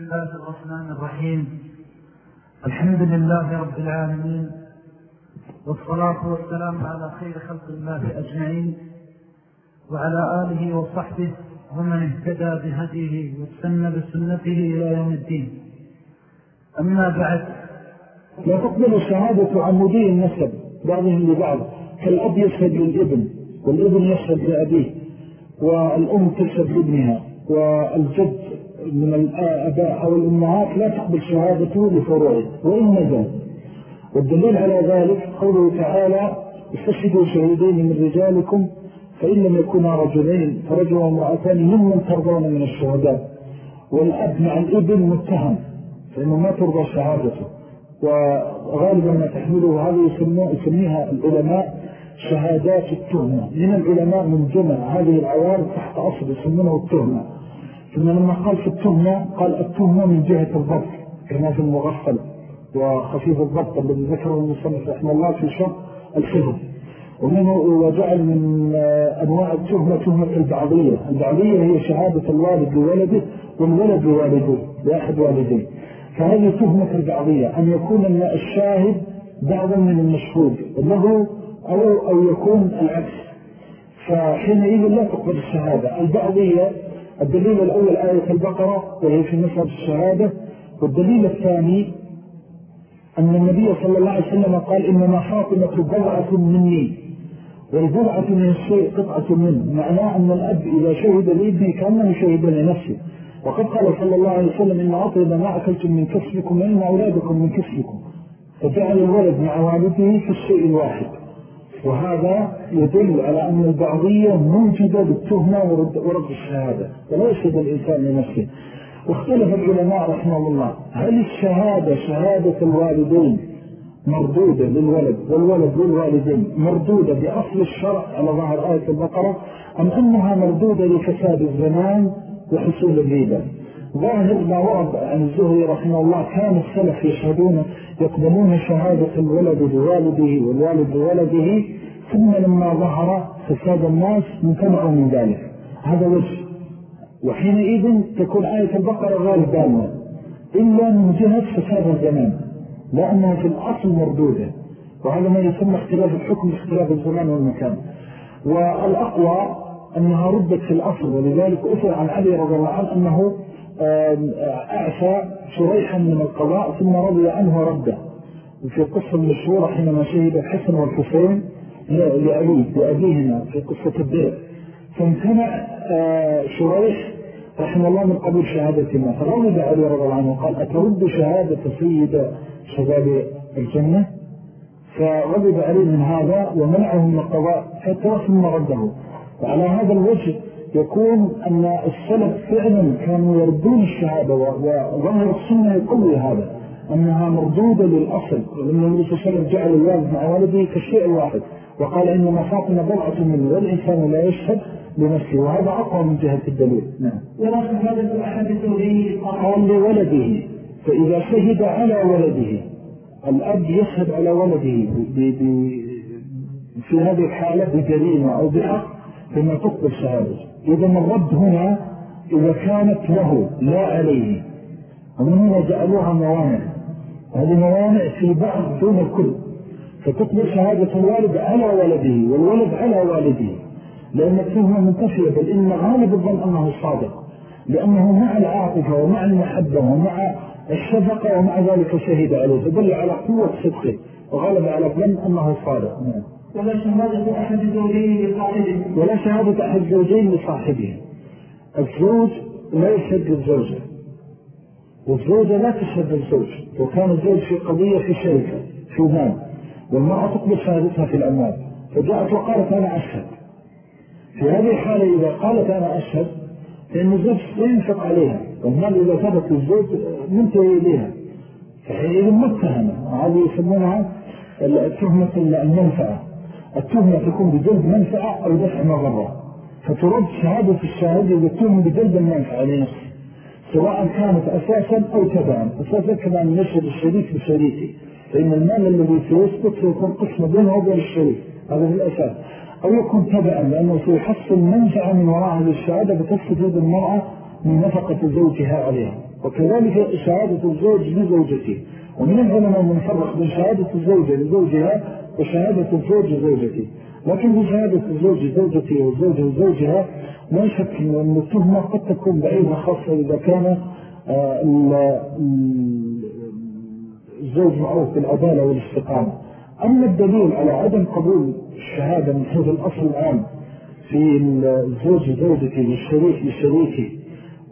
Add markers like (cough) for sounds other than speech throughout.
بسم الله الرحمن الرحيم. الحمد لله رب العالمين والصلاة والسلام على خير خلق الله أجمعين وعلى آله وصحبه ومن اهتدى بهديه واستنى بسنته إلى يوم الدين. أما بعد لا تقبل الشهادة عمودي النسب بعضهم لبعض كالأب يشهد للابن والابن يشهد لأبيه والأم تشهد لابنها والجد من الآباء أو الأمهات لا تقبل شهادته لفروعه وإن نزل والدليل على ذلك قوله تعالى استشهدوا شهيدين من رجالكم فإن لم يكونا رجلين فرجل وامرأتان ممن ترضون من الشهداء. والأب مع الإبن متهم فإنه ما ترضى شهادته. وغالبا ما تحمله هذه يسميها العلماء شهادات التهمة. من العلماء من جمع هذه العوارض تحت أصل يسمونه التهمة. ثم لما قال في التهمة قال التهمة من جهة الضبط كما في المغفل وخفيف الضبط الذي ذكره المصنف رحمه الله في شرط الحفظ. ومنه وجعل من أنواع التهمة تهمة البعضية. البعضية هي شهادة الوالد لولده والولد لوالده لأحد والديه. فهذه تهمة البعضية أن يكون الشاهد بعضا من المشهود له أو, أو يكون العكس. فحينئذ لا تقبل الشهادة. البعضية الدليل الأول آية البقرة وهي في مسألة الشهادة. والدليل الثاني أن النبي صلى الله عليه وسلم قال إنما فاطمة بضعة مني والبضعة من الشيء قطعة منه معناه أن الأب إذا شهد لابنه كأنه شهد لنفسه. وقد قال صلى الله عليه وسلم إن أطيب ما أكلتم من كسبكم وإن أولادكم من كسبكم فجعل الولد مع والده في الشيء الواحد. وهذا يدل على أن البعضية موجدة بالتهمة ورد الشهادة ولا يشهد الإنسان لنفسه. واختلف العلماء رحمه الله هل الشهادة شهادة الوالدين مردودة للولد والولد للوالدين مردودة بأصل الشرع؟ على ظهر آية البقرة أم أنها مردودة لفساد الزمان وحصول الريبة؟ ظاهر ما ورد عن الزهري رحمه الله كان السلف يشهدون يقبلون شهادة الولد بوالده والوالد بولده ثم لما ظهر فساد الناس امتنعوا من ذلك. هذا وجه. وحينئذ تكون آية البقرة غير دالة إلا من جهة فساد الزمان لأنها في الأصل مردودة. وهذا ما يسمى اختلاف الحكم اختلاف الزمان والمكان. والأقوى أنها ردت في الأصل ولذلك أثر عن علي رضي الله عنه أنه أعفى شريحا من القضاء ثم رضي عنه ورده وفي القصة المشهورة حينما شهد الحسن والحسين لأبيه لأبيهما في قصة الدرع فامتنع شريح رحمه الله من قبول شهادتنا. فرضي علي رضي الله عنه وقال أترد شهادة سيدة شباب الجنة؟ فرضي عليه من هذا ومنعه من القضاء فترى ثم رده. وعلى هذا الوجه يكون أن السلف فعلا كانوا يردون الشهادة وظاهر السنة يقوي هذا أنها مردودة للأصل وأن النبي صلى الله عليه وسلم جعل الوالد مع والده كالشيء الواحد وقال إنما فاطمة بضعة منه والإنسان لا يشهد لنفسه وهذا أقوى من جهة الدليل. نعم. ولا شهادة لولده فإذا شهد على ولده الأب يشهد على ولده في هذه الحالة بجريمة أو بحق ثم تقبل شهادته. إذا الرد هنا إذا كانت له لا عليه. ومن هنا جعلوها موانع. هذه موانع في بعض دون الكل. فتقبل شهادة الوالد على ولده والولد على والده. لأن التهمة منتفية بل إن غالب الظن أنه صادق. لأنه مع العاطفة ومع المحبة ومع الشفقة ومع ذلك شهد عليه. فدل على قوة صدقه وغالب على الظن أنه صادق. ولا شهادة أحد زوجين لصاحبه. ولا شهادة أحد زوجين لصاحبه. الزوج لا يشهد للزوجة والزوجة لا تشهد للزوج وكان الزوج في قضية في شركة في مال والمرأة تقبل شهادتها في الأموال. فجاءت وقالت أنا أشهد. في هذه الحالة إذا قالت أنا أشهد فإن الزوج ينفق عليها. والمال إذا ثبت للزوج منتهي إليها. فحينئذ متهمة هذه يسمونها تهمة المنفعة التهمة تكون بجلب منفعة أو دفع مضرة. فترد شهادة الشاهد إذا بجلب المنفعة لنفسه سواء كانت أساسا أو تبعا. أساسا كما أن يشهد الشريك بشريكه فإن المال الذي سيثبت سيكون قسم بينه وبين الشريك هذا في الأساس. أو يكون تبعا لأنه سيحصل منفعة من وراء هذه الشهادة بتستفيد المرأة من نفقة زوجها عليها. وكذلك شهادة الزوج لزوجته. ومن العلماء من فرق بين شهادة الزوجة لزوجها وشهادة الزوج لزوجته. لكن في شهادة الزوج لزوجته والزوجة لزوجها لا شك أن التهمة قد تكون بعيدة خاصة إذا كان آه، الزوج معروف بالعدالة والاستقامة. أما الدليل على عدم قبول الشهادة من حيث الأصل العام في الزوج زوجته والشريك لشريكه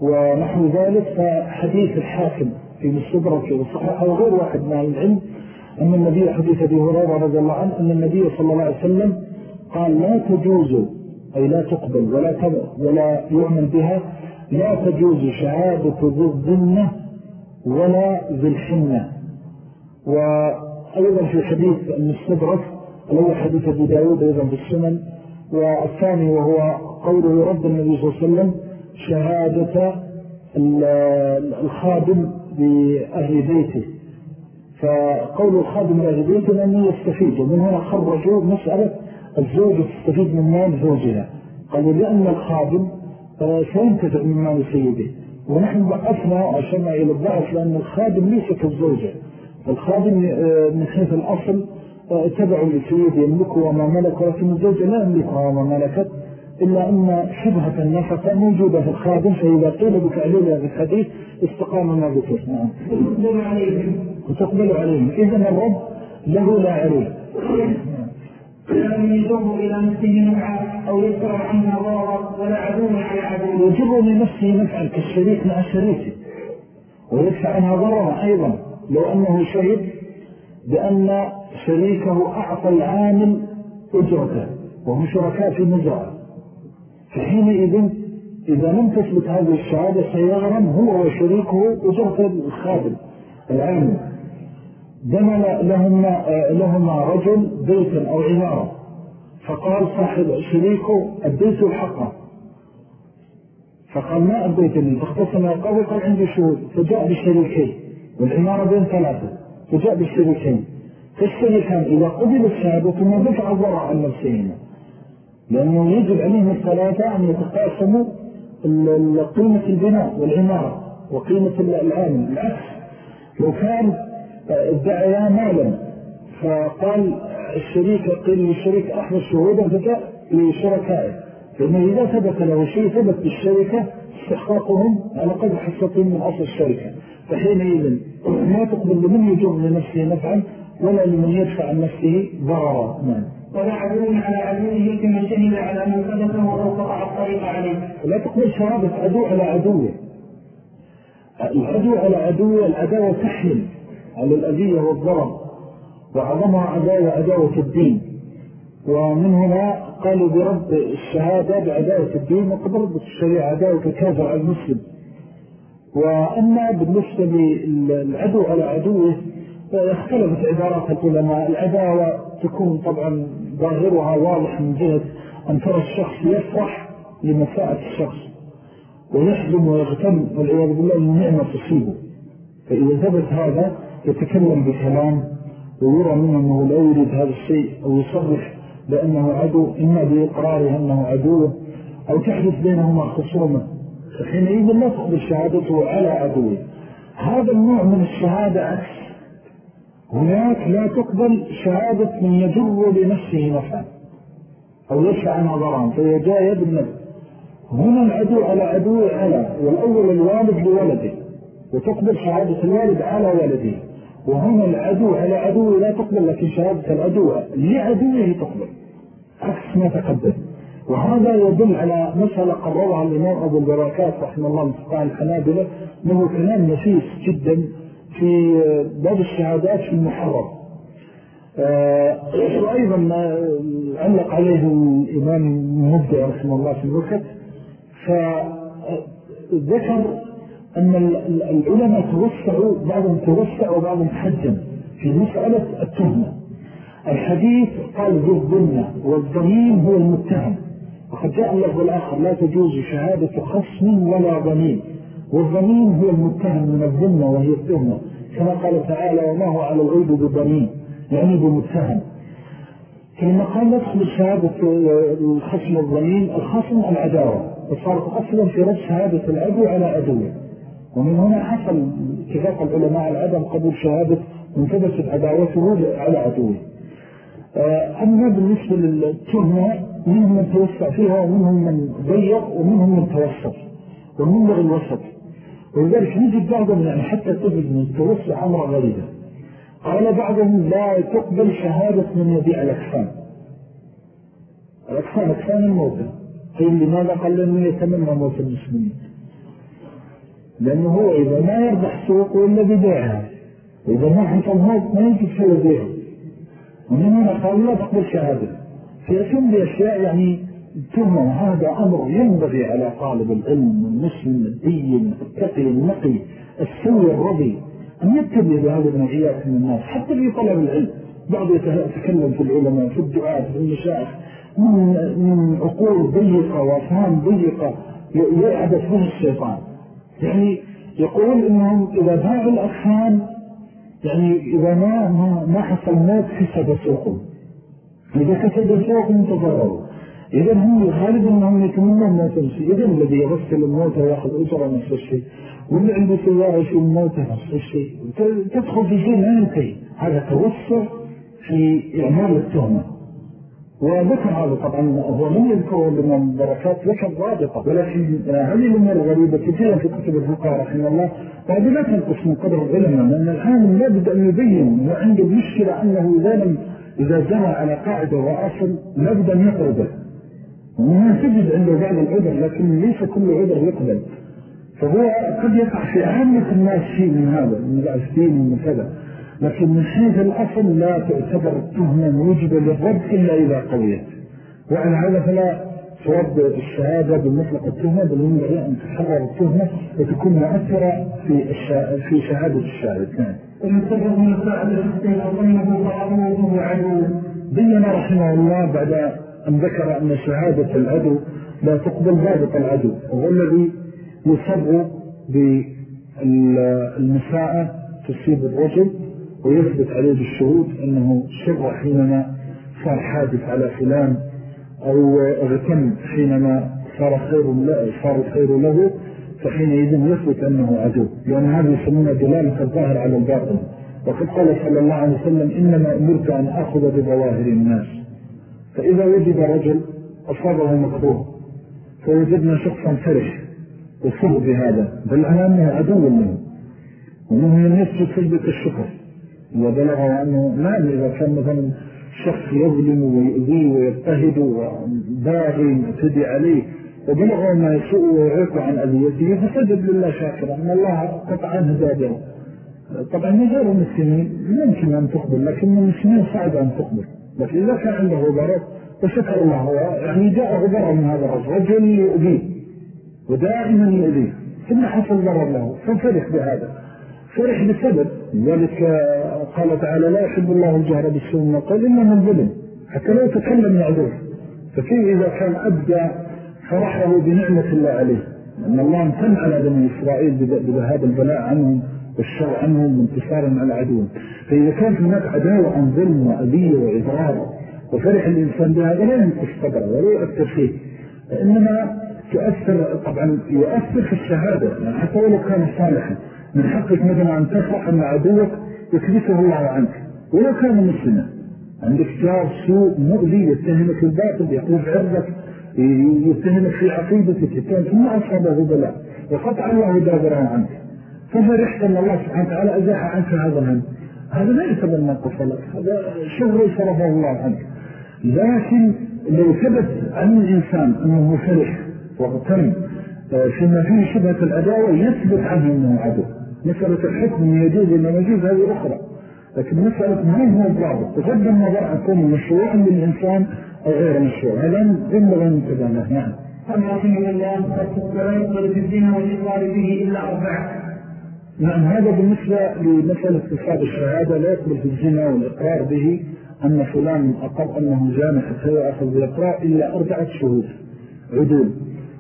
ونحو ذلك فحديث الحاكم في مستدرك وصححه وغير واحد من العلم. أن النبي حديث أبي هريرة رضي الله عنه أن النبي صلى الله عليه وسلم قال لا تجوز أي لا تقبل ولا, ولا يؤمن بها لا تجوز شهادة ذي الظنة ولا ذي الحنة. وأيضا في حديث المستدرك الأول حديث أبي داود أيضا بالسنن والثاني وهو قوله رب النبي صلى الله عليه وسلم شهادة الخادم بأهل بيته. فقول الخادم بأهل بيته لأنه يستفيد؟ ومن هنا خرجوا مسألة الزوجة تستفيد من مال زوجها. قالوا لأن الخادم آه، سينتفع من مال سيده. ونحن بقفنا وأشرنا إلى الضعف لأن الخادم ليس كالزوجة الخادم آه، من حيث الأصل آه، تبع لسيده يملكه وما ملك ولكن الزوجة لا يملكها وما ملكت. إلا أن شبهة النفقة موجودة في الخادم فإذا قيل بتعليلها في الحديث استقام ما ذكر نعم. وتقبل عليهم. وتقبل عليهم. إذن الرب له لا عليه. لكن يجره إلى نفسه نفعا أو يذكر عنها ضررا ولا عدو على عدو. يجر لنفسه نفعا كالشريك مع شريكه ويدفع عنها ضررا أيضا. لو أنه شهد بأن شريكه أعطى العامل أجرته وهم شركاء في مزرعة. فحينئذ إذا لم تثبت هذه الشهادة سيغرم هو وشريكه أجرة الخادم العامل دمل لهما, لهما رجل بيتا أو عمارة. فقال صاحب شريكه أديت الحقة فقال ما أديت لي فاختصم القاضي قال عندي شهود. فجاء بالشريكين والعمارة بين ثلاثة. فجاء بالشريكين فالشريكان إذا قبل الشهادة ثم دفع الضرع عن نفسهما. لأنه يجب عليهم الثلاثة أن يتقاسموا قيمة البناء والعمارة وقيمة العامل العكس لو كان ادعيا مالا فقال الشريك قيل للشريك أحمد شهودا فجاء لشركائه لأنه إذا ثبت له شيء ثبت بالشركة استحقاقهم على قدر حصتهم من أصل الشركة. فحينئذ ما تقبل لمن يجر لنفسه نفعا ولا لمن يدفع عن نفسه ضررا نعم. ولا عدو على عدوه كمن شهد على من صدقه أو قطع الطريق عليه. لا تقبل شهادة عدو على عدوه. العدو على عدوه العداوة تحمل على الأذية والضرر. وعظمها عداوة عداوة الدين. ومن هنا قالوا برد الشهادة بعداوة الدين وقد ردت الشريعة عداوة الكافر على المسلم. وأما بالنسبة للعدو على عدوه اختلفت عبارات العلماء. العداوة تكون طبعا ظاهرها واضح من جهة أن ترى الشخص يفرح لمساءة الشخص ويحزم ويغتم والعياذ بالله النعمة تصيبه. فإذا ثبت هذا يتكلم بكلام ويرى منه أنه لا يريد هذا الشيء أو يصرح بأنه عدو. إما بإقراره أنه عدو أو تحدث بينهما خصومة فحينئذ لا تقبل شهادته على عدوه. هذا النوع من الشهادة عكس هناك لا تقبل شهادة من يجر لنفسه نفعا أو يشفع نظران فهي جاية بالنفس هنا العدو على عدو على والأول الوالد لولده وتقبل شهادة الوالد على ولده. وهنا العدو على عدو لا تقبل لكن شهادة العدو لعدوه تقبل. عكس ما تقدم. وهذا يدل على مسألة قررها الإمام أبو البركات رحمه الله مفتقى الحنابلة أنه كلام نفيس جدا. في باب الشهادات في المحرر آه، وأيضا علق عليه الإمام المبدع رحمه الله في الوقت فذكر أن العلماء توسعوا بعضهم توسع وبعضهم حجم في مسألة التهمة. الحديث قال ذو الظلمة والضمين هو المتهم. وقد جاء الله الآخر لا تجوز شهادة خصم ولا ضمين والضمين هو المتهم من الظلمة وهي التهمة كما قال تعالى وما هو على الغيب بضمين يعني بمتهم فلما قال ندخل شهادة الخصم الضمين الخصم العداوة. وصارت أصلا في رد شهادة العدو على عدوه. ومن هنا حصل اتفاق العلماء على عدم قبول شهادة من ثبتت عداوته على عدوه. آه، أما بالنسبة للتهمة منهم من توسع فيها ومنهم من ضيق ومنهم من توسط. والمنبغ الوسط. ولذلك نجد بعضهم يعني حتى تجد من التوسع أمر غريبة. قال بعضهم لا تقبل شهادة من يبيع الأكفان. الأكفان أكفان الموتى قيل لماذا قال لأنه يتمنى موت المسلمين؟ لأنه هو إذا ما يربح سوق إلا ببيعها وإذا ما حصل موت ما يجب شيء يبيعه ومن هنا قال لا تقبل شهادة. فيتم بأشياء يعني ثم هذا أمر ينبغي على طالب العلم المسلم الدين التقي النقي السوي الرضي أن يتبع بهذه النوعيات من الناس حتى في طلب العلم. بعض يتكلم في العلماء في الدعاء في المشاعر من, من عقول ضيقة وأفهام ضيقة يعبث به الشيطان. يعني يقول إنهم إذا باعوا الأفهام يعني إذا ما ما حصل موت كسب سوقهم. إذا كسب سوقهم تضرروا إذا هم الغالب أنهم يتمنون موت الشيء إذا الذي يغسل الموت ويأخذ أجرة نفس الشيء. واللي عنده سيارة يشوف الموت نفس الشيء. تدخل في شيء ما ينتهي هذا توسع في إعمال التهمة. وذكر هذا طبعا. هو من يذكر لنا البركات ذكر رابطة. ولكن هذه الأمور الغريبة كثيرا في كتب الفقاء رحمه الله. وهذه لا تنقص من قدر العلماء لأن العالم لابد أن يبين وعنده مشكلة أنه إذا لم إذا جرى على قاعدة وأصل لابد أن يقربه ومن تجد عنده بعض العذر لكن ليس كل عذر يقبل. فهو قد يقع في عامة الناس شيء من هذا من العسدين ومن كذا. لكن من حيث الأصل لا تعتبر التهمة موجبة للرد إلا إذا قويت. وعلى هذا فلا ترد الشهادة بالمطلق التهمة بل ينبغي أن تحرر التهمة وتكون مؤثرة في في شهادة الشاهد نعم ويتفق من الساعة الشيء أظنه فعروه عدو بينا رحمه الله بعد أن ذكر أن شهادة العدو لا تقبل ضابط العدو وهو الذي يصر بالمساءة تصيب الرجل ويثبت عليه بالشهود أنه شر حينما صار حادث على فلان أو اغتم حينما صار خير, صار الخير له فحينئذ يثبت أنه عدو. لأن هذا يسمونه دلالة الظاهر على الباطن. وقد قال صلى الله عليه وسلم إنما أمرت أن أخذ بظواهر الناس. فإذا وجد رجل أصابه مكروه فوجدنا شخصا فرح وصل بهذا بل على أنه عدو منه ومنه من يسجد سجدة الشكر وبلغه أنه نعم إذا كان مثلا شخص يظلم ويؤذيه ويضطهد وباغي يعتدي عليه وبلغه ما يسوء ويعيق عن أذيته فسجد لله شاكرا أن الله قطع عنه دابره طبعا غير المسلمين ممكن أن تقبل لكن المسلمين صعب أن تقبل. لكن إذا كان عنده ضرر فشكر الله. يعني جاءه ضرر من هذا الرجل رجل يؤذيه ودائما يؤذيه. ثم حصل ضرر له ففرح بهذا. فرح بسبب ذلك قال تعالى لا يحب الله الجهر بالسوء من قال إلا من ظلم. حتى لو تكلم يعذر فكيف إذا كان أبدى فرحه بنعمة الله عليه. لأن الله امتن على بني إسرائيل بذهاب البلاء عنهم. والشر عنهم وانتصارهم على عدوهم فإذا كان هناك عداوة عن ظلم وأذية وإضرار وفرح الإنسان بهذا لا ينقص قدره ولا يؤثر فيه إنما تؤثر طبعا يؤثر في الشهادة. يعني حتى ولو كان صالحا من حقك مثلا أن تفرح أن عدوك يكذفه الله عنك. ولو كان مسلما. عندك جار سوء مؤذي يتهمك الباطل يقول عرضك يتهمك في عقيدتك. كان ثم أصابه بلاء. وقطع الله دابره عنك. ففرحت أن الله سبحانه وتعالى؟ أزاح عنك هذا الهم هذا لا يعتبر من قصلك هذا شغل صرفه الله عنك لكن لو ثبت عن الإنسان أنه فرح واغتم فيما فيه شبهة الأداوة يثبت عنه أنه عدو. مسألة الحكم يجوز ولا يجوز هذه أخرى. لكن مسألة ما هو الضابط؟ بغض النظر عن كون مشروع للإنسان أو غير مشروع. هذا ينبغي له نعم. أما رحمه الله لا يقبل في الدين والإقرار به إلا أربعة. نعم هذا بالنسبة لمسألة اتصاب الشهادة لا يقبل في الزنا والإقرار به أن فلان أقر أنه جانح حتى يأخذ بالإقرار إلا أربعة شهود عدول.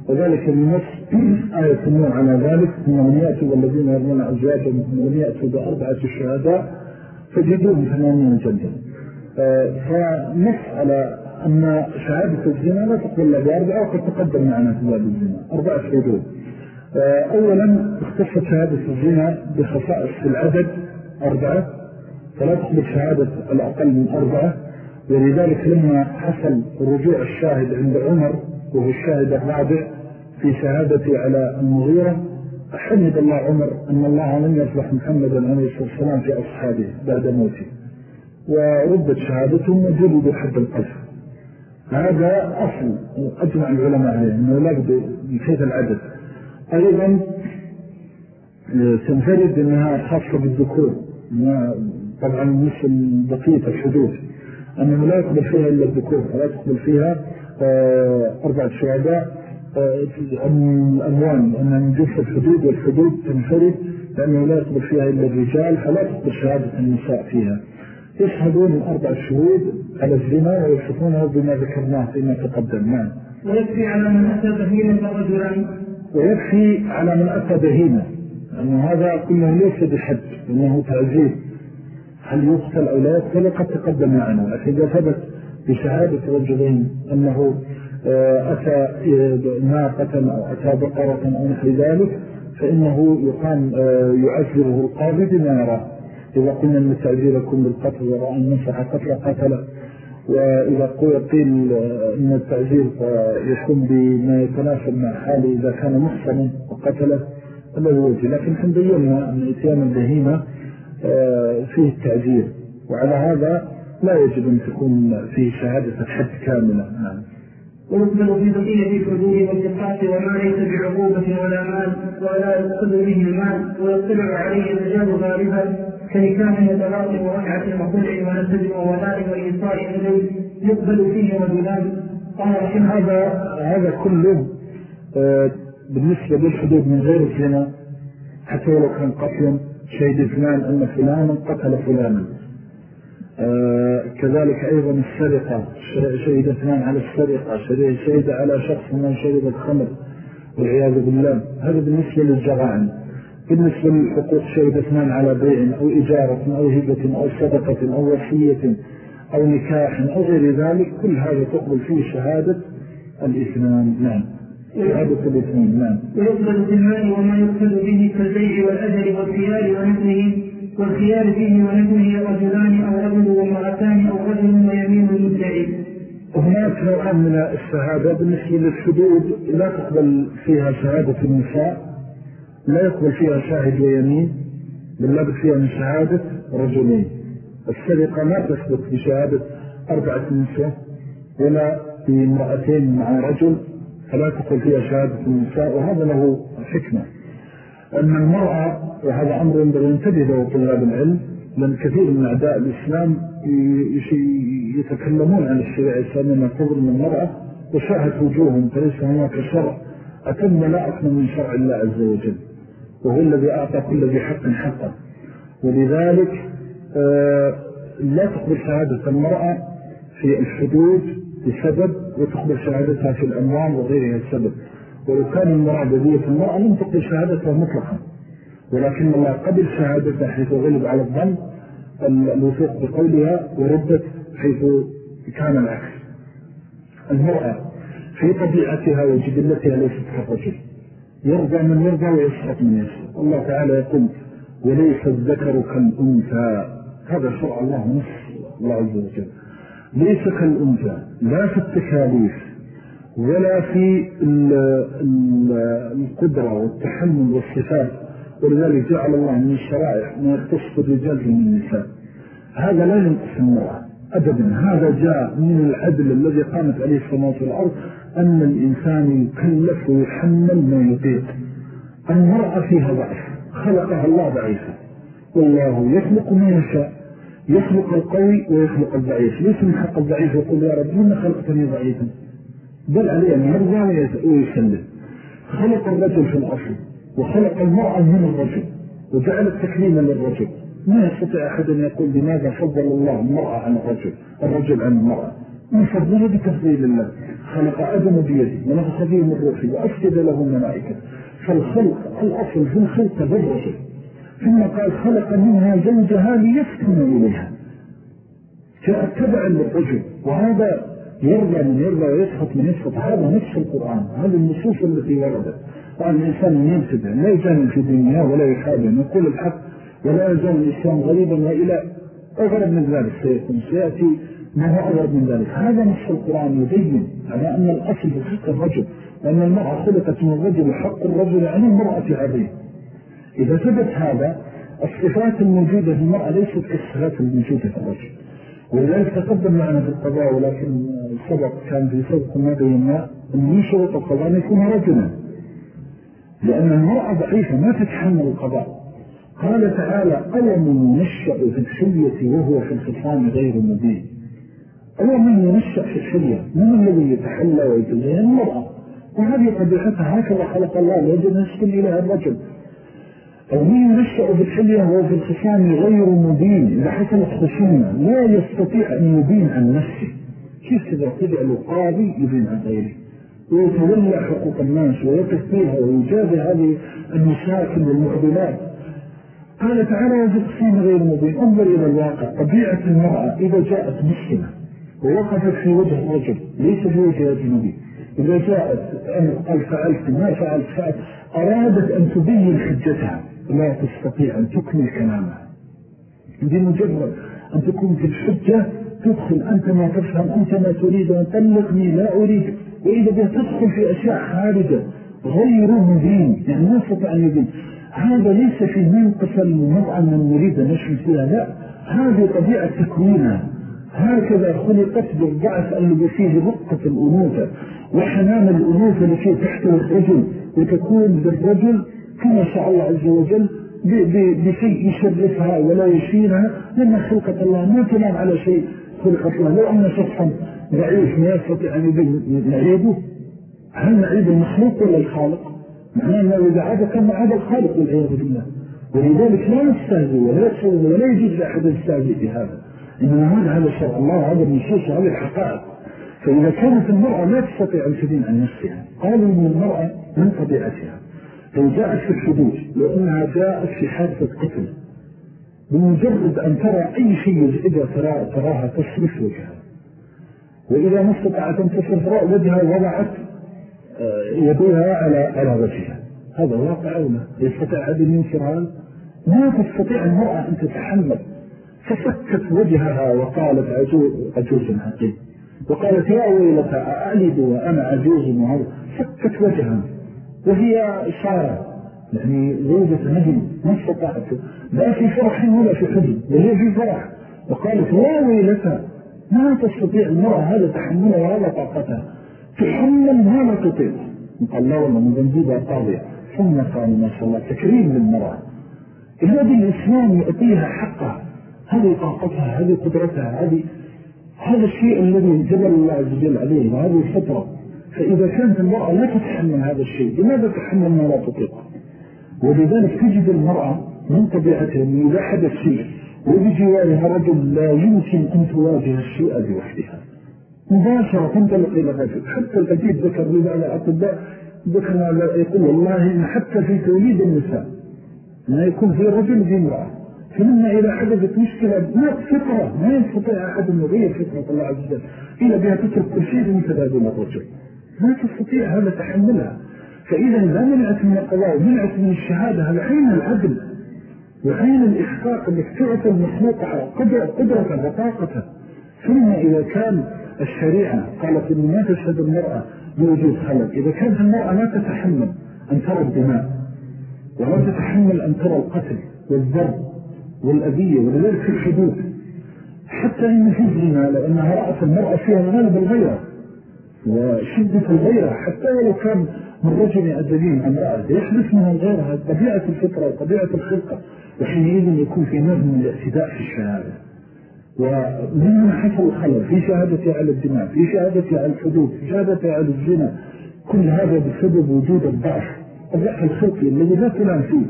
وذلك النص (clears throat) آية النور على ذلك من يأتوا والذين يرمون أزواجهم من يأتوا بأربعة شهداء فجدوهم ثمانين جلدا. آه، فنص على أن شهادة الزنا لا تقبل بأربعة وقد تقدم معنا في باب الزنا. أربعة آه، أولا اختصت شهادة الزنا بخصائص في العدد أربعة فلا تقبل شهادة الأقل من أربعة ولذلك لما حصل رجوع الشاهد عند عمر وهو الشاهد الرابع في شهادتي على المغيرة حمد الله عمر أن الله لم يصلح محمدا عليه الصلاة والسلام في أصحابه بعد موته. وردت شهادتهم وجلدوا حد القذف. هذا أصل أجمع العلماء عليه أنه لا بد من حيث العدد. أيضا تنفرد أنها خاصة بالذكور طبعا مثل بقية الحدود. أنه لا يقبل فيها إلا الذكور فلا تقبل فيها آه، أربعة شهداء الأموال أنها من جنس الحدود والحدود تنفرد لأنه لا يقبل فيها إلا الرجال فلا تقبل شهادة النساء فيها. يشهدون أربع شهود على الزنا ويشهدونه بما ذكرناه فيما تقدم نعم ويكفي على من أتى بهيمة رجلا ويكفي على من أتى بهيمة أنه هذا كله ليس بحد إنه تعزيز هل يقتل أو لا يقتل؟ قد تقدم معنا لكن إذا ثبت بشهادة رجلين أنه آه، أتى ناقة أو أتى بقرة أو نحو ذلك فإنه يقام آه، يعذره القاضي بما يراه. إذا قلنا أن تعذيركم بالقتل ورأى أن نسح قتل قتل. وإذا قيل آه، أن التعذير يكون بما يتناسب مع حاله إذا كان محصنا وقتله هذا وجه لكن حمدينا أن إتيان البهيمة فيه التعذير وعلى هذا لا يجب أن تكون فيه شهادة الحد كاملة. نعم. ويقبل في بقية الحدود والقصاص وما ليس بعقوبة ولا مال ولا يقصد به المال ويطلع عليه الرجال غالبا كنكاح وطلاق ورجعة وخلع ونسب وولاء وإيصاء إليه يقبل فيه رجلان قال هذا هذا كله آه، بالنسبة للحدود من غير الزنا حتى ولو كان قتل شهد فلان أن فلانا قتل فلانا آه، كذلك أيضا السرقة شهد اثنان على السرقة شهد على شخص من شهد الخمر والعياذ بالله. هذا بالنسبة للجرائم. بالنسبة للحقوق شهد اثنان على بيع أو إجارة أو هبة أو صدقة أو وصية أو نكاح أو غير ذلك كل هذا تقبل فيه شهادة الاثنان نعم. شهادة الاثنان نعم. ويقبل المال وما يقبل به كالبيع والأجل والخيار ونحنه والخيار فيه ونحوه رجلان أو رجل ومرأتان أو رجل ويمين المدعي هناك نوعا من الشهادة بالنسبة للحدود لا تقبل فيها شهادة النساء. لا يقبل فيها شاهد ويمين بل لابد فيها من شهادة رجلين. السرقة ما تثبت بشهادة أربعة نساء ولا بامرأتين مع رجل فلا تقبل فيها شهادة النساء وهذا له حكمة. أن المرأة وهذا أمر ينبغي ينتبه له طلاب العلم لأن كثير من أعداء الإسلام يتكلمون عن الشريعة الإسلامية ما تظلم من المرأة وشاهد وجوههم فليس هناك شرع أتم لا أكمل من شرع الله عز وجل. وهو الذي أعطى كل ذي حق حقا ولذلك آه، لا تقبل شهادة المرأة في الحدود بسبب وتقبل شهادتها في الأموال وغيرها السبب. ولو كان المراد ذية المرأة لم تقبل شهادتها مطلقا. ولكن الله قبل شهادتها حيث غلب على الظن الوثوق بقولها وردت حيث كان العكس. المرأة في طبيعتها وجبلتها ليست كالرجل يرضى من يرضى ويسحط من يسحط الله تعالى يقول وليس الذكر كالأنثى. هذا شرع الله نص الله عز وجل. ليس كالأنثى لا في التكاليف ولا في القدرة والتحمل والصفات. ولذلك جعل الله من الشرائع ما يختص بالرجال من النساء. هذا لا ينقص المرأة أبدا. هذا جاء من العدل الذي قامت عليه السماوات والأرض أن الإنسان يكلف ويحمل ما يطيق. المرأة فيها ضعف. خلقها الله ضعيفة والله يخلق ما يشاء. يخلق القوي ويخلق الضعيف. ليس من حق الضعيف يقول يا رب من خلقتني ضعيفا. بل عليه أن يرضى ويسلم. خلق الرجل في الأصل وخلق المرأة من الرجل وجعل التكليم للرجل. ما يستطيع أحد أن يقول لماذا فضل الله المرأة عن الرجل؟ الرجل عن المرأة. فضله بتفضيل الله. خلق أدم بيده ونفخ فيه من روحه وأسجد له الملائكة. فالخلق الأصل في الخلق بالرجل ثم قال خلق منها زوجها ليسكن إليها. جاء تبعا للرجل وهذا يرضى من يرضى ويسخط من يسخط. هذا نفس القرآن هذه النصوص التي وردت. الإنسان ينتبه لا يجانب في دنياه ولا يحابن يقول الحق ولا يزال الإسلام غريبا وإلى أغرب من ذلك سيكون. سيأتي ما هو أغرب من ذلك؟ هذا نص القرآن يبين على أن الأصل في حق الرجل وأن المرأة خلقت من الرجل حق الرجل عن المرأة عظيم إذا ثبت هذا الصفات الموجودة في المرأة ليست كالصفات الموجودة في الرجل. ولذلك تقدم معنا في القضاء ولكن سبق كان في سبق ما بينا من شروط القضاء أن يكون رجلا. لأن المرأة ضعيفة ما تتحمل القضاء. قال تعالى ألم ينشأ في الحية وهو في الخصام غير مبين. ألم ينشأ في الحية من الذي يتحلى ويتزين المرأة. وهذه طبيعتها هكذا خلق الله ليجب أن يسكن إليها الرجل. أو من ينشأ في الحية وهو في الخصام غير مبين إذا حصلت خصومة لا يستطيع أن يبين عن نفسه. كيف إذا طلع القاضي يبين عن غيره؟ ويتولى حقوق الناس ويقف فيها ويجازي هذه المشاكل والمعضلات قال تعالى وزقسين غير مبين. انظر إلى الواقع طبيعة المرأة إذا جاءت مسلمة ووقفت في وجه الرجل ليس في وجه أجنبي إذا جاءت قال فعلت ما فعلت فعلت أرادت أن تبين حجتها. لا تستطيع أن تكمل كلامها. بمجرد أن تكون في الحجة تدخل أنت ما تفهم أنت ما تريد أن تلقني لا أريد. وإذا بها تدخل في أشياء خارجة غير مبين يعني ما أستطيع أن يبين هذا ليس في منقص المرأة من نريد أن نشمل فيها لا. هذه طبيعة تكوينها. هكذا خلقت بالضعف الذي فيه رقة الأنوثة وحنان الأنوثة التي تحتوي الرجل وتكون بالرجل كما شاء الله عز وجل بشيء يشرفها ولا يشيرها. لأن خلقة الله ما تنام على شيء خلقة الله. لو أن شخصا ضعيف ما يستطيع أن نعيبه هل نعيب المخلوق ولا الخالق؟ معناه أنه إذا عاد كان عاد الخالق والعياذ بالله. ولذلك لا نستهزي ولا يتصور ولا يجوز لأحد يستهزي بهذا. إنما هذا هذا شرع الله هذا النصوص وهذه الحقائق. فإذا كانت المرأة لا تستطيع أن تدين عن نفسها قالوا من المرأة من طبيعتها. لو جاءت في الحدود لأنها جاءت في حادثة قتل بمجرد أن ترى أي شيء يزعجها تراها تصرف وجهها. وإذا ما استطاعت أن تصرف وجهها وضعت آه، يديها على على وجهها. هذا واقع أو لا؟ يستطيع أحد ينكر هذا؟ تستطيع المرأة أن تتحمل فسكت وجهها وقالت عجوز, حقيق وقالت يا ويلتا أألد وأنا عجوز وهذا سكت وجهها وهي إشارة. يعني زوجة نجم ما استطاعت. لا في فرح ولا في حزن وهي في فرح. وقالت يا ويلتا ما تستطيع المرأة هذا تحملها وهذا طاقتها؟ تحمل ما لا تطيق قال لا والله من ذنبيبها طاضية ثم قال ما شاء الله تكريم للمرأة. الذي الإسلام يعطيها حقها. هذه طاقتها هذه قدرتها هذه هذا الشيء الذي جبل الله عز وجل عليه وهذه الفطرة. فإذا كانت المرأة لا تتحمل هذا الشيء لماذا تتحمل ما لا تطيق؟ ولذلك تجد المرأة من طبيعتها أن إذا حدث شيء وبجوارها رجل لا يمكن أن تواجه الشيء بوحدها مباشرة تنطلق إلى الرجل. حتى الأجيب ذكر لنا على أطباء ذكر يقول والله حتى في توليد النساء ما يكون في رجل في امرأة. فلما إذا حدثت مشكلة فطرة ما يستطيع أحد أن يغير فطرة الله عز وجل. إلا بها تترك كل شيء تبادل الرجل ما تستطيع هذا تحملها. فإذا لا منعت من القضاء ومنعت من الشهادة. هذا عين العدل وعين الإحقاق أنك تعطي المخلوق على قدرة وطاقته ثم إذا كان الشريعة قالت إن ما تشهد المرأة بوجود خلق إذا كانت المرأة لا تتحمل أن ترى الدماء ولا تتحمل أن ترى القتل والضرب والأذية ولذلك في الحدود. حتى إن في الزنا لأنها رأت المرأة فيها غالب الغيرة وشدة الغيرة. حتى ولو كان من رجل أدلين عن رأى يحدث منها الغيرة طبيعة الفطرة وطبيعة الخلقة وحينئذ يكون في نوع من الاعتداء في الشهادة. ومن حصل الخلل في شهادة على الدماء في شهادة على الحدود في شهادة على الزنا كل هذا بسبب وجود الضعف الضعف الخلقي الذي لا تلام فيه.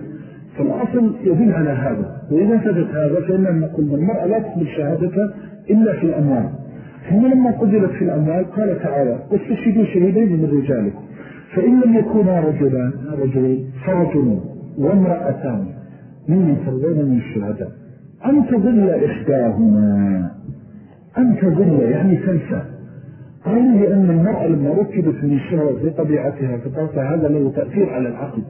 فالأصل يدل على هذا وإذا ثبت هذا فإننا نقول المرأة لا تقبل شهادتها إلا في الأموال. ثم لما قبلت في الأموال قال تعالى واستشهدوا شهيدين من رجالكم. فإن لم يكونا رجلان رجلين فرجل وامرأتان ممن ترضون من الشهداء أن تظل إحداهما أن تظل يعني تنسى. قالوا لأن المرأة لما ركبت من الشهوة في طبيعتها فطرتها هذا له تأثير على العقل.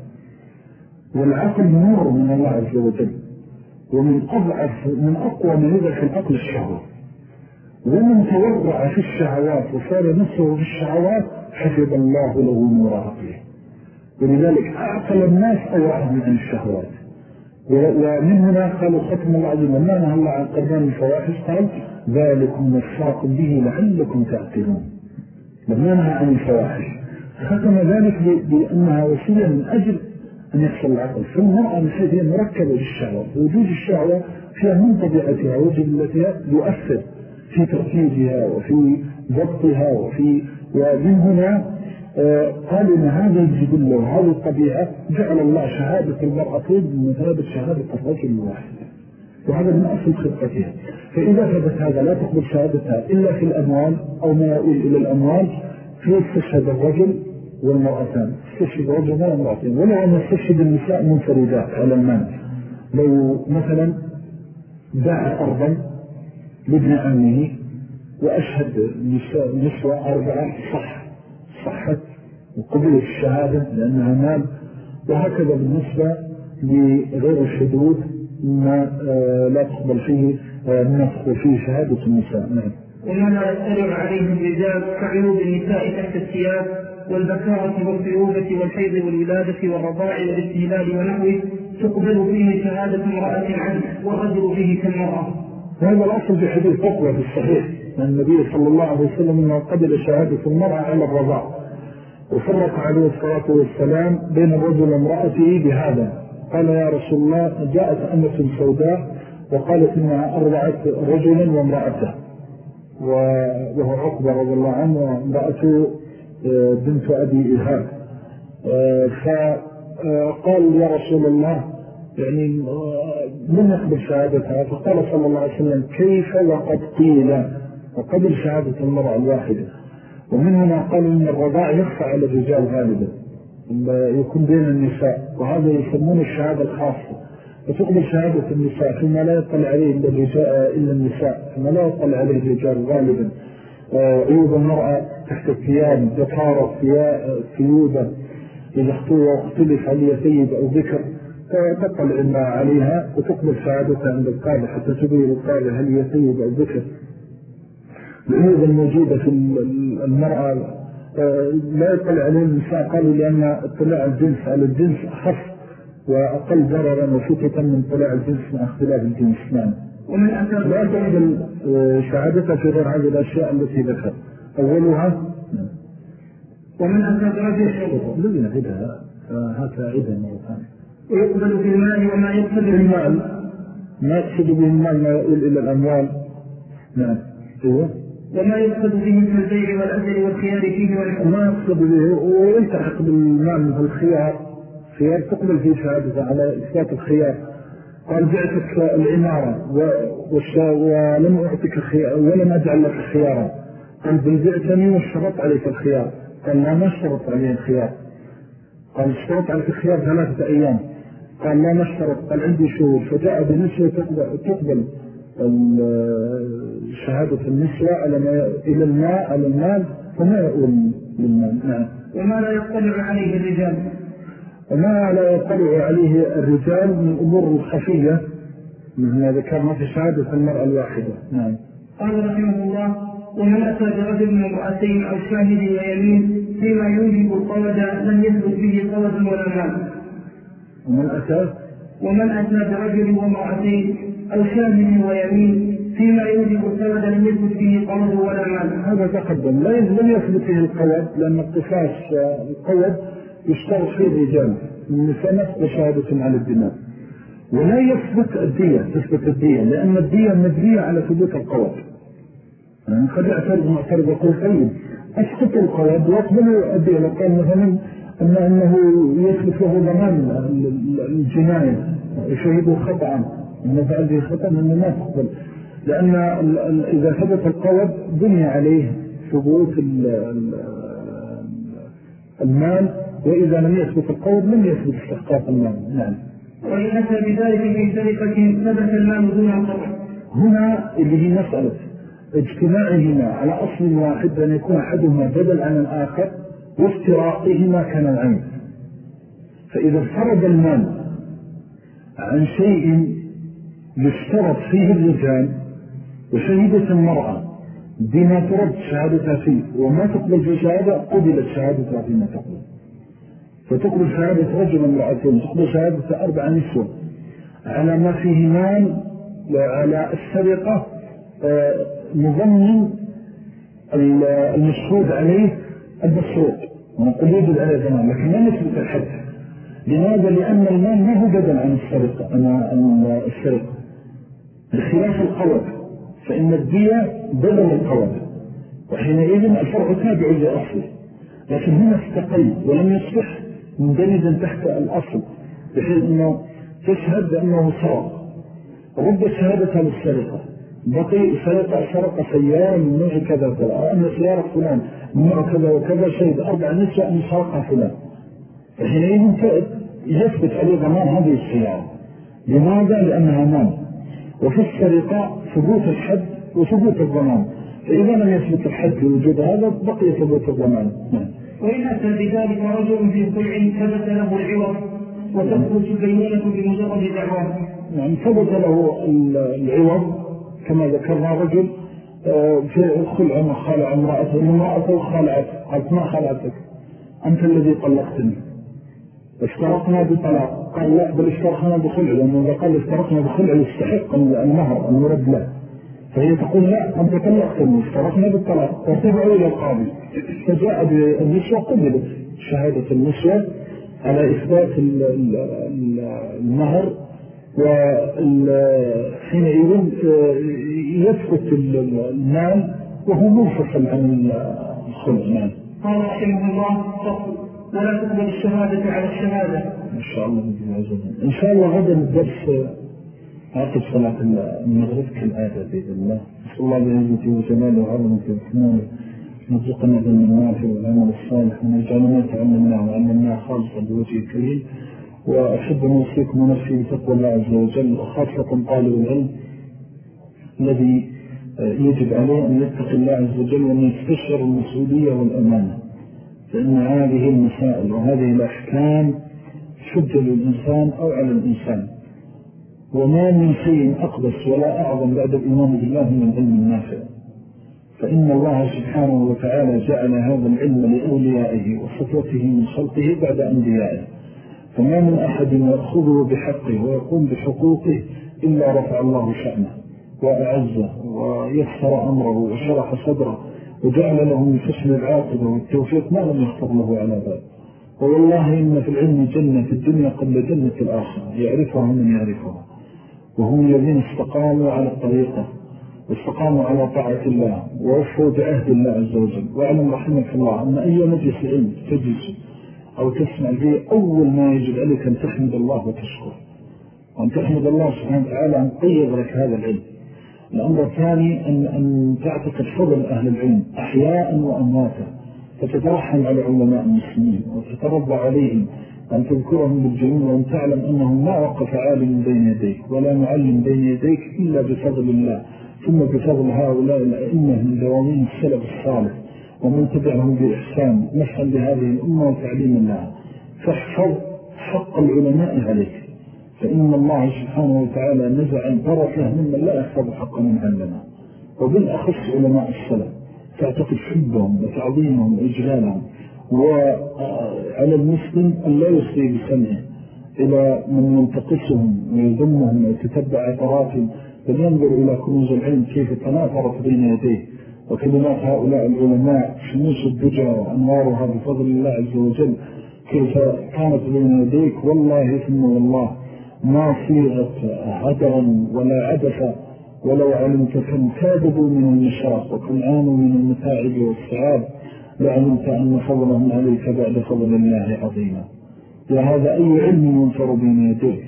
والعقل نور من الله عز وجل ومن أضعف من أقوى ما يدع في العقل الشهوة. ومن تورع في الشهوات وصار نفسه في الشهوات حفظ الله له نور عقله. ولذلك أعقل الناس أوعهم عن الشهوات. ومن هنا قالوا ختم الله عز وجل ما نهى الله عن قربان الفواحش؟ قال ذلكم وصاكم به لعلكم تعقلون. لما نهى عن الفواحش. ختم ذلك بأنها وسيلة من أجل أن يحصل العقل. فالمرأة من هي مركبة للشهوة. وجود الشهوة فيها من طبيعتها وجبلتها يؤثر في تركيزها وفي ضبطها وفي ومن هنا آه، قالوا أن هذه الجبلة وهذه الطبيعة جعل الله شهادة المرأة بمثابة شهادة الرجل الواحد. وهذا من أصل خطتها فإذا ثبت هذا لا تقبل شهادتها إلا في الأموال أو ما يؤول إلى الأموال. فيستشهد الرجل والمرأتان. استشهد الرجل والمرأتين ولو أن يستشهد النساء منفردات على المال. لو مثلا باع أرضا لابن عمه وأشهد نسوة أربعة صح صحت وقبل الشهادة لأنها مال. وهكذا بالنسبة لغير الشدود ما آه، لا تقبل فيه آه، النفخ وفيه شهادة النساء. نعم. وما لا يطلع عليه الرجال كعيوب النساء تحت الثياب والبكارة والصيوبة والحيض والولادة والرضاع والاستهلال ونحوه تقبل فيه شهادة امرأة عنه والرجل فيه كالمرأة. وهذا الأصل في حديث تقوى في الصحيح. أن النبي صلى الله عليه وسلم أنه قبل شهادة المرأة على الرضاع. وفرق عليه الصلاة والسلام بين الرجل وامرأته بهذا. قال يا رسول الله جاءت أمة سوداء وقالت إنها أرضعت رجلا وامرأته. وهو عقبة رضي الله عنه وامرأته بنت أبي إيهاب. آه، فقال يا رسول الله يعني آه، من يقبل شهادتها؟ فقال صلى الله عليه وسلم كيف وقد قيل؟ وقبل شهادة المرأة الواحدة. ومن هنا قال إن الرضاع يخفى على الرجال غالبا يكون بين النساء وهذا يسمون الشهادة الخاصة. فتقبل شهادة النساء فيما لا يطلع عليه إلا, إلا النساء فيما لا يطلع عليه الرجال غالبا. آه، عيوب المرأة تحت الثياب ذكارة ثيوبة إذا اختلف هل يثيب أو ذكر فتطلع عليها وتقبل شهادتها عند القاضي حتى تبين القاضي هل يثيب أو ذكر العيوب الموجودة في المرأة لا يطلع عليه النساء قالوا لأن اطلاع الجنس على الجنس أخف وأقل ضررا وفتة من اطلاع الجنس مع اختلاف الجنس. نعم. لا تقبل آه، شهادتها في غير هذه الأشياء التي ذكر أولها؟ ومن أتى برجل الذي نعيدها هكذا عيدها مرة ثانية ويقبل في المال وما يقصد في المال. ما يقصد به المال ما يقول إلى الأموال. نعم. أيوه وما يقصد به من البيع والأجل والخيار فيه والحكم ما يقصد به ويلتحق بالمال في الخيار. خيار تقبل فيه شهادة على إثبات الخيار. قال بعتك العمارة ولم أعطيك الخيار ولم أجعل لك الخيارة قال بل واشترط عليك الخيار. قال لا ما اشترط عليه الخيار؟ قال اشترط عليك الخيار ثلاثة أيام. قال لا ما اشترط قال عندي شهور. فجاء بنسبة تقبل شهادة النسوة إلى الماء على المال وما يقول للمال؟ نعم. وما لا يطلع عليه الرجال؟ وما لا يطلع عليه الرجال من أمور الخفية مثل ذكرنا في شهادة المرأة الواحدة. نعم. قال رحمه الله ومن أتى برجل من امرأتين أو شاهد ويمين فيما يوجب القود لم يثبت به قود ولا مال؟ ومن أتى؟ ومن أتى برجل وامرأتين أو شاهد ويمين فيما يوجب الثمن لم يثبت فيه قول ولا مال؟ هذا تقدم. لا لم يثبت فيه القود لأن اقتصاص القود يشترط فيه الرجال. من سنة وشهادة على الدماء ولا يثبت الدية تثبت الدية لأن الدية مبنية على ثبوت القود يعني قد يعترض معترض يقول طيب أسقط القود واقبلوا الدية لو قال مثلا أن أنه يثبت له ضمان الجناية يشهده خطأ. أنه فعل به خطأ أنه ما تقبل. لأن إذا ثبت القوض بني عليه ثبوت المال وإذا لم يثبت القوض لم يثبت استحقاق المال. نعم. وإن أتى بذلك في سرقة ثبت المال دون القطع هنا اللي هي مسألة. اجتماعهما على أصل واحد أن يكون أحدهما بدل عن الآخر وافتراقهما كنوعين فإذا افترض المال عن شيء يشترط فيه الرجال وشهدت المرأة بما ترد شهادتها فيه وما تقبل في شهادة قبلت شهادتها فيما تقبل. فتقبل شهادة رجل امرأتين تقبل شهادة أربع نسوة. على ما فيه مال على السرقة مضمن آه، المشهود عليه المسروق ونقول يجب عليه زمان لكن ما نثبت الحد. لماذا؟ لأن المال ما هو بدل عن السرقة عن السرقة. بخلاف القوض فإن الدية بدل القوض وحينئذ الفرع تابع لأصله. لكن هنا استقل ولم يصبح مندرجا تحت الأصل بحيث أنه تشهد بأنه سرق. رد شهادة للسرقة. بقي سرق سرق سيارة من نوع كذا وكذا أن سيارة فلان من نوع كذا وكذا شهد أربع نسوة أن سرق فلان فحينئذ يثبت عليه ضمان هذه السيارة لماذا؟ لأنها مال وفي السرقة ثبوت الحد وثبوت الضمان. فإذا لم يثبت الحد لوجود هذا بقي ثبوت الضمان. نعم. وإن أتى بذلك رجل في خلع ثبت له العوض وتثبت البينية بمجرد دعواه نعم ثبت له العوض. كما ذكرنا رجل آه، في خلع ما خالع امرأته امرأته خالعت قالت ما خالعتك أنت الذي طلقتني. اشترقنا بطلاق. قال لا بل اشترقنا بخلع لأنه إذا قال اشترقنا بخلع يستحق المهر المرد له. فهي تقول لا أنت طلقتني اشترقنا بالطلاق. وارتبعوا إلى القاضي. فجاء بالنسوة قبلت شهادة النسوة على إثبات المهر وحينئذ آه، يثبت المال وهو منفصل عن الخلع نعم. قال رحمه الله ولا تقبل الشهادة على الشهادة. إن شاء الله إن شاء الله غدا الدرس عقب صلاة المغرب كالعادة بإذن الله. نسأل الله بعزته وجماله وعظمة وكماله نرزقنا ذنب النافع والعمل الصالح ونجعل ما تعلمناه وعلمناه خالصا بوجه الكريم. وأحب أن أوصيكم ونفسي بتقوى الله عز وجل وخاصة طالب العلم الذي يجب عليه أن يتقي الله عز وجل وأن يستشعر المسؤولية والأمانة. فإن هذه المسائل وهذه الأحكام حجة للإنسان أو على الإنسان. وما من شيء أقدس ولا أعظم بعد الإيمان بالله من العلم النافع. فإن الله سبحانه وتعالى جعل هذا العلم لأوليائه وصفوته من خلقه بعد أنبيائه. فما من أحد يأخذه بحقه ويقوم بحقوقه إلا رفع الله شأنه وأعزه ويسر أمره وشرح صدره وجعل له من حسن العاقبة والتوفيق ما لم يخطر له على ذلك. ووالله إن في العلم جنة في الدنيا قبل جنة الآخرة. يعرفها من يعرفها. وهم الذين استقاموا على الطريقة واستقاموا على طاعة الله ووفوا بعهد الله عز وجل. واعلم رحمك الله أن أي مجلس علم تجلس أو تسمع به أول ما يجب عليك أن تحمد الله وتشكر وأن تحمد الله سبحانه وتعالى أن قيض لك هذا العلم. الأمر الثاني أن, أن تعتقد فضل أهل العلم أحياء وأمواتا. فتترحم على علماء المسلمين وتترضى عليهم أن تذكرهم بالجميل وأن تعلم أنهم ما وقف عالم بين يديك ولا معلم بين يديك إلا بفضل الله. ثم بفضل هؤلاء الأئمة من دوامين السلف الصالح. ومن تبعهم بإحسان نفعا لهذه الأمة وتعليم لها فاحفظ حق العلماء عليك. فإن الله سبحانه وتعالى نزع البركة ممن لا يحفظ حق من علمنا وبالأخص علماء السلف. تعتقد حبهم وتعظيمهم وإجلالهم. وعلى المسلم أن لا يصلي بسمعه. إلى من ينتقصهم ويذمهم ويتتبع عطراتهم فلينظر إلى كنوز العلم كيف تناثرت بين يديه. وكلمات هؤلاء العلماء شموس الدجى وأنوارها بفضل الله عز وجل كيف كانت بين يديك؟ والله ثم والله ما صيغت هدرا ولا عبثا ولو علمت كم كاذبوا من النشاط وكم عانوا من المتاعب والسعاب لعلمت أن فضلهم عليك بعد فضل الله عظيما. وهذا أي علم ينفر بين يديه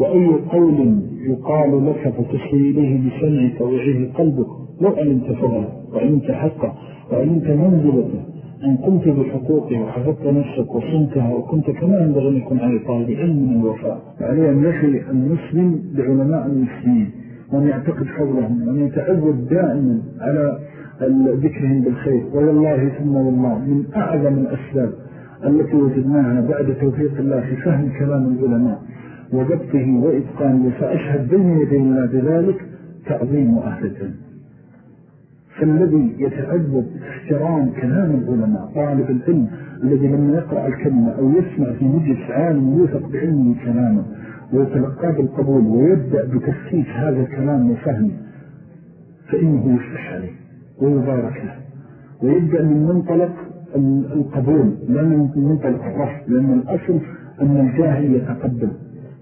وأي قول يقال لك فتسري إليه بسمعك ويعيه قلبك؟ لو علمت فضله وعلمت حقه وعلمت منزلته أن قمت بحقوقه وحفظت نفسك وصنتها وكنت كما ينبغي أن يكون على طالب علم من الوفاء. عليه أن يخي المسلم بعلماء المسلمين وأن يعتقد فضلهم وأن يتعود دائما على ذكرهم بالخير. والله ثم والله من أعظم الأسباب التي وجدناها بعد توفيق الله في فهم كلام العلماء وضبطه وإتقانه فأشهد بين يدي الله بذلك تعظيم أهل العلم فالذي يتعذب احترام كلام العلماء طالب العلم الذي لما يقرأ الكلمة أو يسمع في مجلس عالم يوثق بعلمه كلامه ويتلقى بالقبول ويبدأ بتفسيس هذا الكلام وفهمه فإنه يفتح عليه ويبارك له ويبدأ من منطلق القبول لا من منطلق الرفض لأن الأصل أن الجاهل يتقبل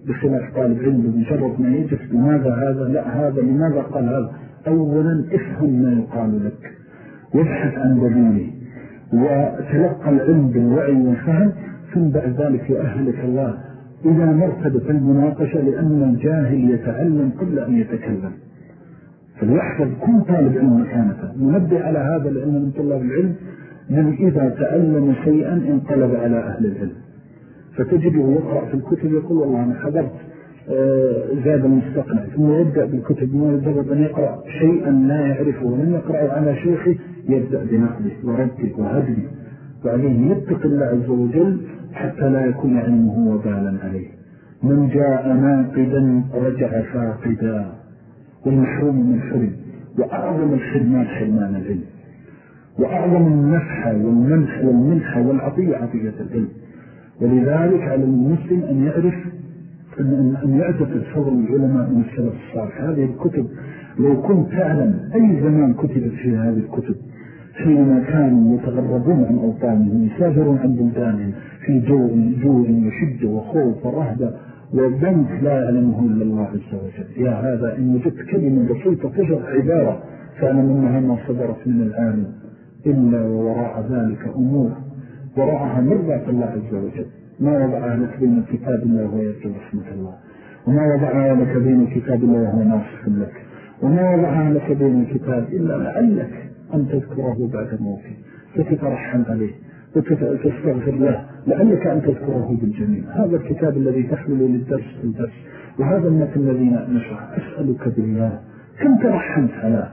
بخلاف طالب علم بمجرد ما يجف لماذا هذا؟ لا هذا لماذا قال هذا؟ أولا افهم ما يقال لك وابحث عن دليله وتلقى العلم بالوعي والفهم ثم بعد ذلك يؤهلك الله إذا مرتبة المناقشة لأن الجاهل يتعلم قبل أن يتكلم. فليحفظ كل طالب علم مكانته ننبه على هذا لأن من طلاب العلم من إذا تعلم شيئا انقلب على أهل العلم. فتجده يقرأ في الكتب يقول والله أنا حضرت زاد المستقنع ثم يبدأ بالكتب ما يجرب أن يقرأ شيئا لا يعرفه. ولم يقرأ على شيخه يبدأ بنقله ورده وهدله وعليه يتق الله عز وجل حتى لا يكون علمه وبالا عليه. من جاء ناقدا رجع فاقدا. والمحروم من حرم. وأعظم الحرمان حرمان العلم. وأعظم النفح والمنح والمنح والعطية عطية العلم. ولذلك على المسلم أن يعرف أن, يعتقد فضل العلماء من السلف الصالح. هذه الكتب لو كنت تعلم أي زمان كتبت في هذه الكتب حينما كانوا يتغربون عن أوطانهم يسافرون عن بلدانهم في جو جوع وشدة وخوف ورهبة وبنك لا يعلمه إلا الله عز وجل. يا هذا إن وجدت كلمة بسيطة تجر عبارة فأنا منها ما صدرت من العالم إلا ووراء ذلك أمور وراءها مرضى الله عز وجل. ما وضعها لك بين كتاب الله ويرجو رحمة الله. وما وضعها لك بين كتاب الله وهو ناصف لك. وما وضعها لك بين الكتاب إلا لعلك أن تذكره بعد موته. فتترحم عليه. وتستغفر له. لعلك أن تذكره بالجميع. هذا الكتاب الذي تحمل للدرس في الدرس. وهذا المثل الذي نشرح أسألك بالله. كم ترحمت على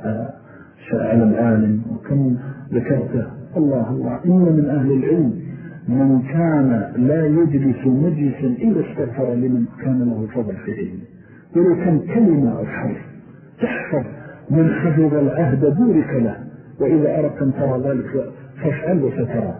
على العالم؟ وكم ذكرته؟ الله الله. إن من أهل العلم من كان لا يجلس مجلسا إلا استغفر لمن كان له فضل في علمه ولو كان كلمة أو حرف تحفظ من حفظ العهد بورك له. وإذا أردت أن ترى ذلك فافعل وسترى.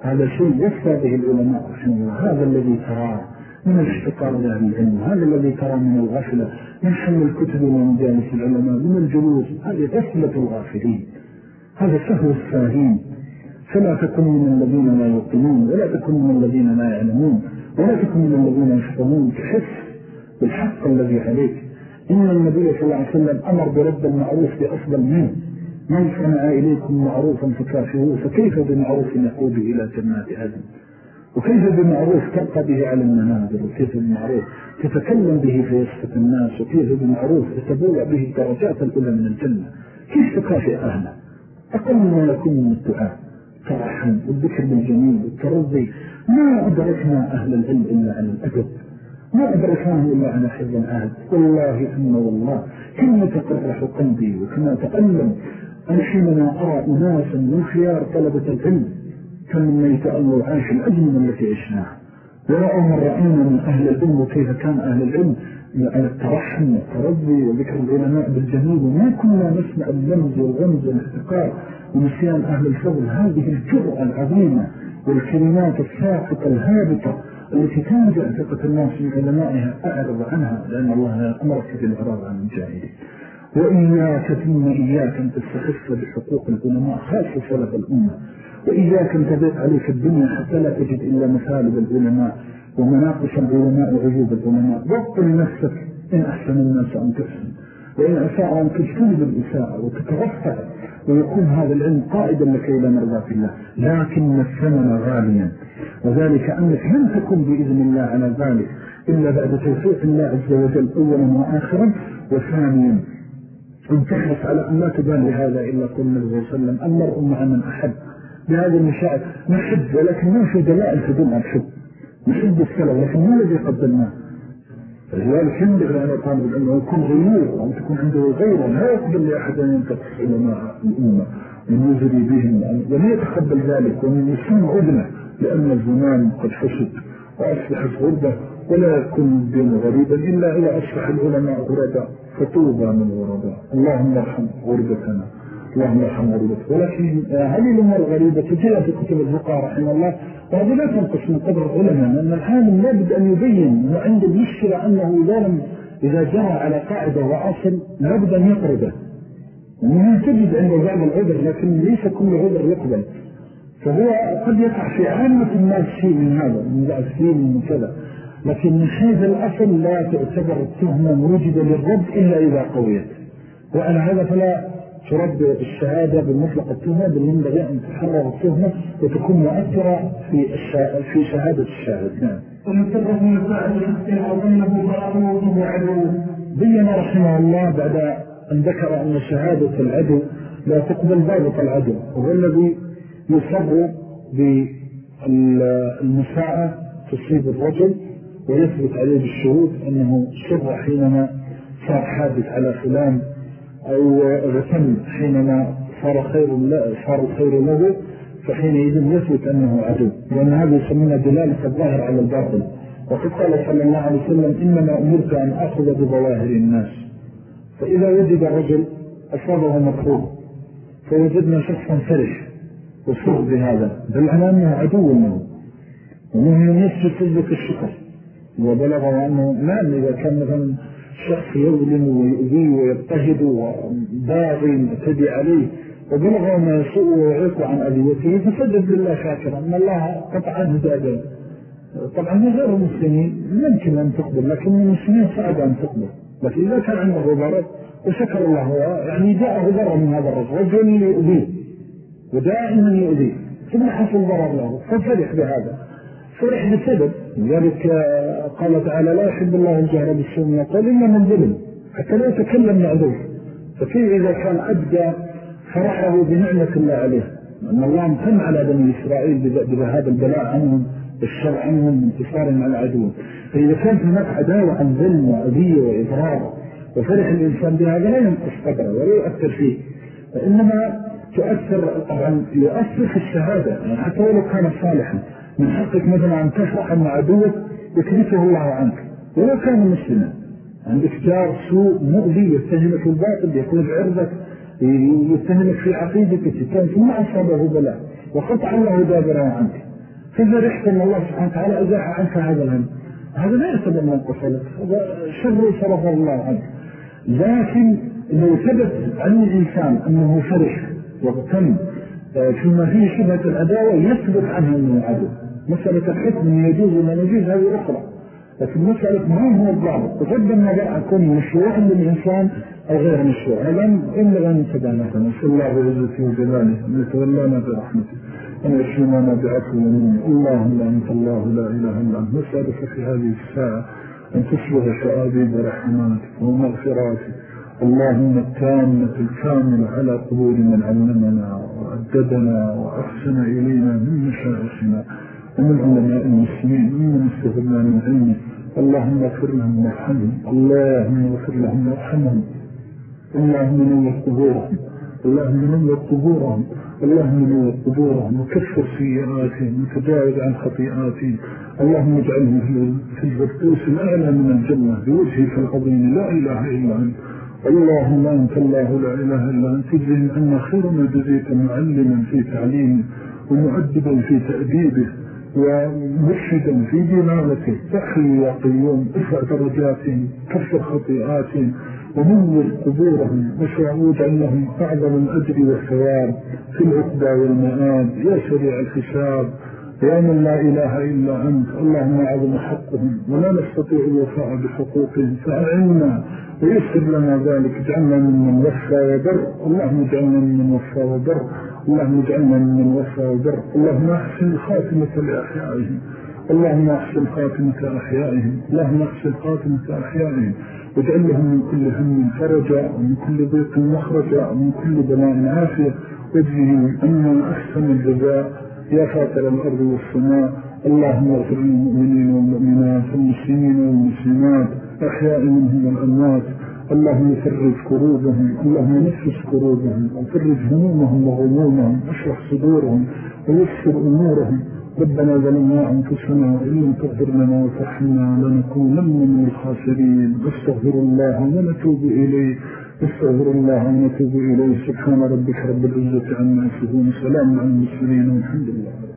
هذا شيء يفضى به العلماء رحمه هذا الذي تراه من الاحتقار لأهل العلم. هذا الذي ترى من الغفلة. من حمل الكتب ومجالس العلماء. من الجلوس. هذه غفلة الغافلين. هذا سهو الساهين. فلا تكن من الذين لا يقنون ولا تكن من الذين لا يعلمون ولا تكن من الذين يشفرون تحس بالحق الذي عليك. إن النبي صلى الله عليه وسلم أمر برد المعروف بأفضل منه. من صنع إليكم معروفا فكافروه فكيف بمعروف يقود إلى جنات عدن وكيف بمعروف تبقى به على المنابر وكيف بمعروف تتكلم به فيسفك الناس؟ وكيف بمعروف تتبوع به الدرجات الأولى من الجنة؟ كيف تكافئ أهله؟ أقل ما يكون من الدعاء. ترحم والذكر بالجميل والترضي ما أدركنا أهل العلم إلا على الأدب. ما أدركناه إلا على حفظ العهد والله ثم والله كم يتقرح قلبي وكما أتألم أنا حينما أرى أناسا من خيار طلبة العلم. كم من يتألوا عاش الأجمل التي عشناها ورأوا من رأينا من أهل العلم وكيف كان أهل العلم. الترحم والترضي وذكر العلماء بالجميل وما كنا نسمع اللمز والغمز والاحتقار ونسيان أهل الفضل. هذه الجرأة العظيمة والكلمات الساقطة الهابطة التي تنجع ثقة الناس من علمائها أعرض عنها لأن الله أمرك بالإعراض عن المجاهدين وإياك ثم إياك أن تستخف بحقوق العلماء خاصة سلف الأمة. وإياك أن تبيق عليك الدنيا حتى لا تجد إلا مثالب العلماء. ومناقش العلماء وعيوب العلماء وقل نفسك إن أحسن الناس أن تحسن. وإن أساء أن تجتنب الإساءة وتترفع ويكون هذا العلم قائدا لك إلى مرضات الله. لكن الثمن غاليا. وذلك أنك لن تكون بإذن الله على ذلك إلا بعد توفيق الله عز وجل أولا وآخرا. وثانيا أن تحرص على أن لا تبالي هذا إلا قل الله وسلم المرء مع من أحب. بهذا المشاعر نحب ولكن ما في دلائل تدل على الحب. نحب السلام لكن ما الذي قدمناه؟ لذلك ينبغي على طالب العلم أن يكون غيور وأن تكون عنده غيره لا يقبل لأحد أن ينتقص علماء الأمة من يزري بهم ومن يتقبل ذلك ومن يسمع أذنه لأن الزمان قد حسد وأصبحت غربة ولا يكون الدين غريبا إلا إذا أصبح العلماء غرباء فطوبى من غرباء اللهم ارحم غربتنا اللهم ارحم غربتنا. ولكن هذه الأمور الغريبة تجيها في كتب الفقهاء رحمه الله وهذه لا تنقص من قدر العلماء لأن العالم لابد أن يبين وعنده المشكلة أنه إذا لم إذا جرى على قاعدة وأصل لابد أن يقربه. ومن تجد عنده بعض العذر لكن ليس كل عذر يقبل. فهو قد يقع في عامة الناس شيء من هذا من شيء من كذا. لكن من الأصل لا تعتبر التهمة موجبة للرد إلا إذا قويت. وعلى هذا فلا ترد الشهادة بالمطلق التهمة بل ينبغي أن تحرر التهمة وتكون مؤثرة في في شهادة الشاهد. نعم. ومن من مساعد الشخص وظنه فأروه عدو بيّن رحمه الله بعد أن ذكر أن شهادة العدو لا تقبل ضابط العدو وهو الذي يصر بالمساعة تصيب الرجل ويثبت عليه بالشهود أنه سر حينما صار حادث على فلان أو غتم حينما صار خير صار الخير له فحينئذ يثبت أنه عدو. لأن هذا يسمونه دلالة الظاهر على الباطل. وقد قال صلى الله عليه وسلم إنما أمرت أن أخذ بظواهر الناس. فإذا وجد رجل أصابه مكروه فوجدنا شخصا فرح وصر بهذا. بل على أنه عدو منه. ومن من يسجد سجدة الشكر. وبلغه أنه نعم إذا كان مثلا شخص يظلم ويؤذيه ويبتهد وباغي متدي عليه وبلغه ما يسوء ويعيق عن أذيته فسجد لله شاكرا أن الله قطع هداده طبعا من غير المسلمين ممكن أن تقبل لكن المسلمين صعب أن تقبل. لكن إذا كان عنده ضرر وشكر الله يعني جاءه ضرر من هذا الرجل رجل يؤذيه ودائما يؤذيه. ثم حصل ضرر له ففرح بهذا. فرح بسبب لذلك قال تعالى لا يحب الله الجهر بالسوء من قال إلا من ظلم. حتى لا يتكلم معذور. فكيف إذا كان أبدى فرحه بنعمة الله عليه. أن الله امتن على بني إسرائيل بهذا البلاء عنهم الشر عنهم انتصار مع العدو. فإذا كانت هناك عداوة عن ظلم وأذية وإضرار وفرح الإنسان بهذا لا ينقص قدره ولا يؤثر فيه. وإنما تؤثر طبعا يؤثر في الشهادة. يعني حتى ولو كان صالحا. من حقك مثلا أن تفرح أن عدوك يكلفه الله عنك. ولو كان مسلما عندك جار سوء مؤذي يتهمك الباطل يكون عرضك يتهمك في عقيدك تتهم ثم أصابه بلاء وقطع الله دابره عنك. ففرحت أن الله سبحانه وتعالى أزاح عنك هذا الهم. هذا لا يعتبر من قصلك هذا شر صرف الله عنك. لكن لو ثبت عن الإنسان أنه فرح واغتم فيما فيه شبهة العداوة يثبت عنه أنه عدو. مسألة الحكم يجوز وما يجوز هذه أخرى. لكن مسألة ما هو الضابط؟ بغض النظر عن كونه مشروع للإنسان أو غير مشروع هذا إلا أن يتبعنا نسأل الله عزته وجلاله أن يتولانا برحمته. أن يشمنا بعفو منه اللهم أنت الله لا إله إلا أنت. نسألك في هذه الساعة أن تصبح شآبيب رحماتك ومغفراتك. اللهم التامة الكاملة على قبول من علمنا وأددنا وأحسن إلينا من مشاعرنا ومن علماء المسلمين ومن استغلنا من علمه اللهم اغفر لهم وارحمهم. اللهم اغفر لهم وارحمهم. اللهم نور قبورهم. اللهم نور قبورهم. اللهم نور قبورهم. وكفر سيئاتهم. وتجاوز عن خطيئاتهم. اللهم اجعلهم في الفردوس الأعلى من الجنة. بوجهك العظيم. لا إله إلا أنت. اللهم أنت الله. لا إله إلا أنت. تجزيهم عنا خير ما جزيت معلما في تعليمه. ومؤدبا في تأديبه. ومرشدا في دلالته تحي وقيوم ارفع درجاتهم كفر خطيئاتهم ونور قبورهم واجعل لهم أعظم الأجر والثواب في العقبى والمآب. يا سريع الحساب من لا إله إلا أنت اللهم أعظم حقهم ولا نستطيع الوفاء بحقوقهم فأعلنا ويسر لنا ذلك اجعلنا من وفى وبر اللهم اجعلنا من وفى وبر اللهم اجعلنا من وفى وبر اللهم أحسن خاتمة لأحيائهم اللهم أحسن خاتمة أحيائهم اللهم أحسن خاتمة أحيائهم واجعل لهم من كل هم فرجا ومن كل ضيق مخرجا ومن كل بلاء عافية واجزهم أن أحسن الجزاء. يا فاتر الأرض والسماء اللهم اغفر للمؤمنين والمؤمنات والمسلمين والمسلمات أحياء منهم والأموات. اللهم فرج كروبهم اللهم نفس كروبهم وفرج همومهم وغمومهم اشرح صدورهم ويسر أمورهم. ربنا ظلمنا أنفسنا وإن لم تغفر لنا وترحمنا لنكونن من الخاسرين. استغفر الله ونتوب إليه. استغفر الله ونتوب إليه. سبحان ربك رب العزة عما يصفون. سلام على المسلمين والحمد لله.